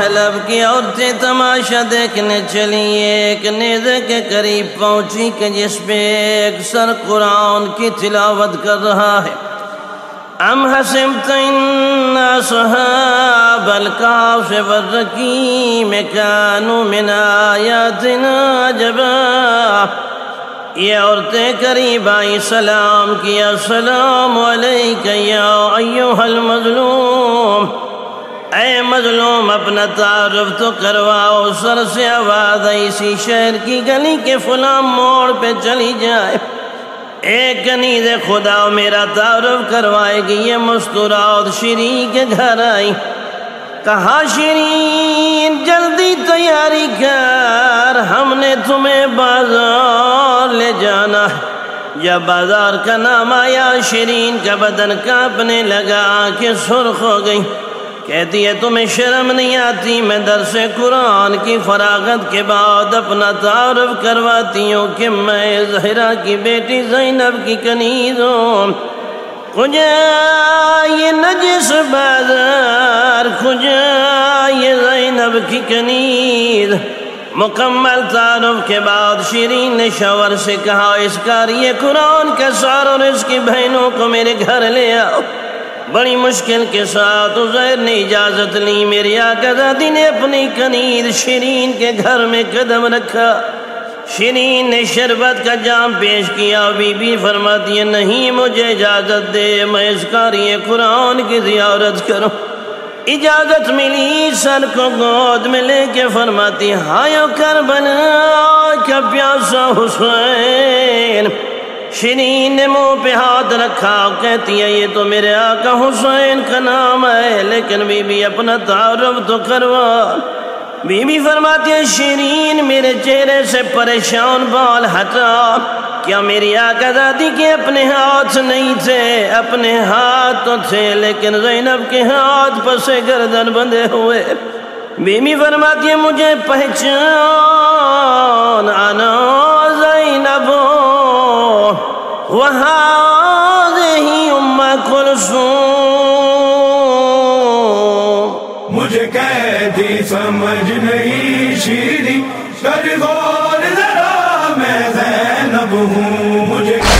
حلب کی عورتیں تماشا دیکھنے چلی ایک نیزے کے قریب پہنچی کہ جس پہ ایک سر قرآن کی تلاوت کر رہا ہے۔ ام حسبت ان اصحاب الكهف والرقيم كانوا من آیاتنا عجبا۔ یہ عورتیں قریب آئی سلام کیا السلام علیکہ یا ایوہ المظلوم۔ اے مظلوم، اپنا تعارف تو کرواؤ، سر سے آواز ایسی شہر کی گلی کے فلاں موڑ پہ چلی جائے۔ ایک کنید خدا میرا تعارف کروائے گی، یہ مسکراؤ شیرین کے گھر آئی کہا شیرین، جلدی تیاری کر، ہم نے تمہیں بازار لے جانا ہے۔ جب بازار کا نام آیا شیرین کا بدن کانپنے لگا آنکھیں سرخ ہو گئی۔ کہتی ہے، تمہیں شرم نہیں آتی؟ میں درس قرآن کی فراغت کے بعد اپنا تعارف کرواتی ہوں کہ میں زہرا کی بیٹی زینب کی کنیز ہوں خجا یہ نجس بازار خجا یہ زینب کی کنیز۔ مکمل تعارف کے بعد شیرین نے شور سے کہا، اس کار یہ قرآن کا سار اور اس کی بہنوں کو میرے گھر لے آؤ۔ بڑی مشکل کے ساتھ عزیر نے اجازت لی، میری آقا نے اپنی کنید شیرین کے گھر میں قدم رکھا۔ شیرین نے شربت کا جام پیش کیا بی بی فرماتی ہے نہیں، مجھے اجازت دے، میں اس کاری قرآن کی زیارت کروں۔ اجازت ملی سر کو گود میں لے کے فرماتی ہایو کربلا کا پیاسا حسین۔ شیرین نے منہ پہ ہاتھ رکھا، کہتی ہے، یہ تو میرے آقا حسین کا نام ہے، لیکن بی بی اپنا تعارف تو کروا۔ بی بی فرماتی ہے، شیرین میرے چہرے سے پریشان بال ہٹا۔ کیا میری آقا دادی کے اپنے ہاتھ نہیں تھے، اپنے ہاتھ تو تھے، لیکن زینب کے ہاتھ پسے گردن بندے ہوئے۔ بی بی فرماتی ہے، مجھے پہچان آنا زینب۔ وہی اما کلثوم۔ مجھے قیدی سمجھ نہیں شیری کر غور ہوں مجھے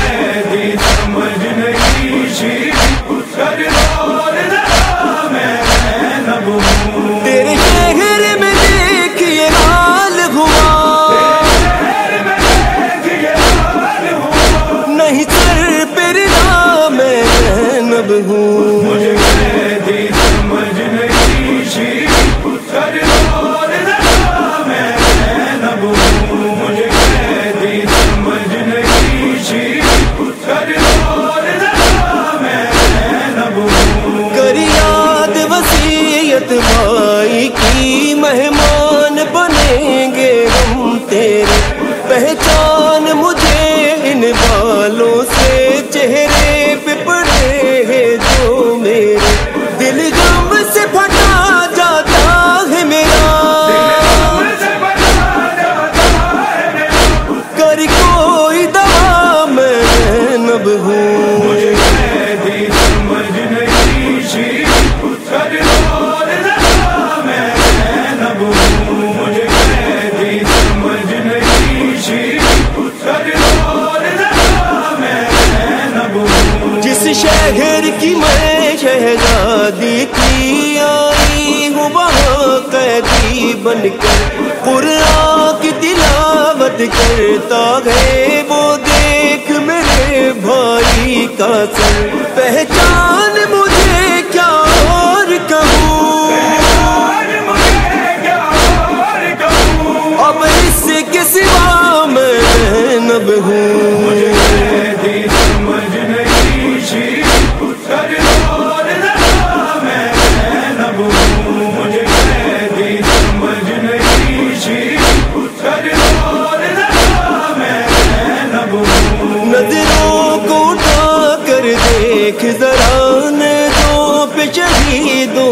بن کر قرآن کی تلاوت کرتا ہے وہ دیکھ میرے بھائی کا سر۔ پہچان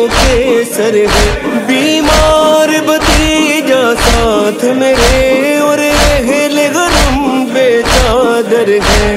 کے سر ہے۔ بیمار بتیجا ساتھ میرے اور اہل غرم بے چادر ہے۔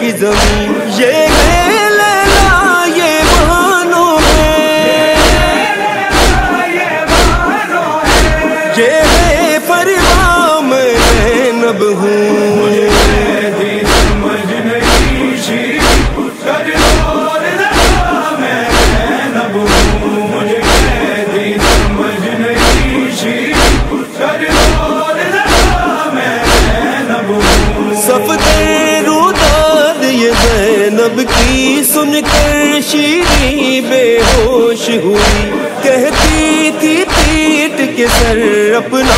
گی زمین۔ یہ ہے۔ لیلا یہ بہانوں میں یہ نب ہوں۔ سب کی سن کر شیری بے ہوش ہوئی کہتی تھی پیٹ کے سر اپنا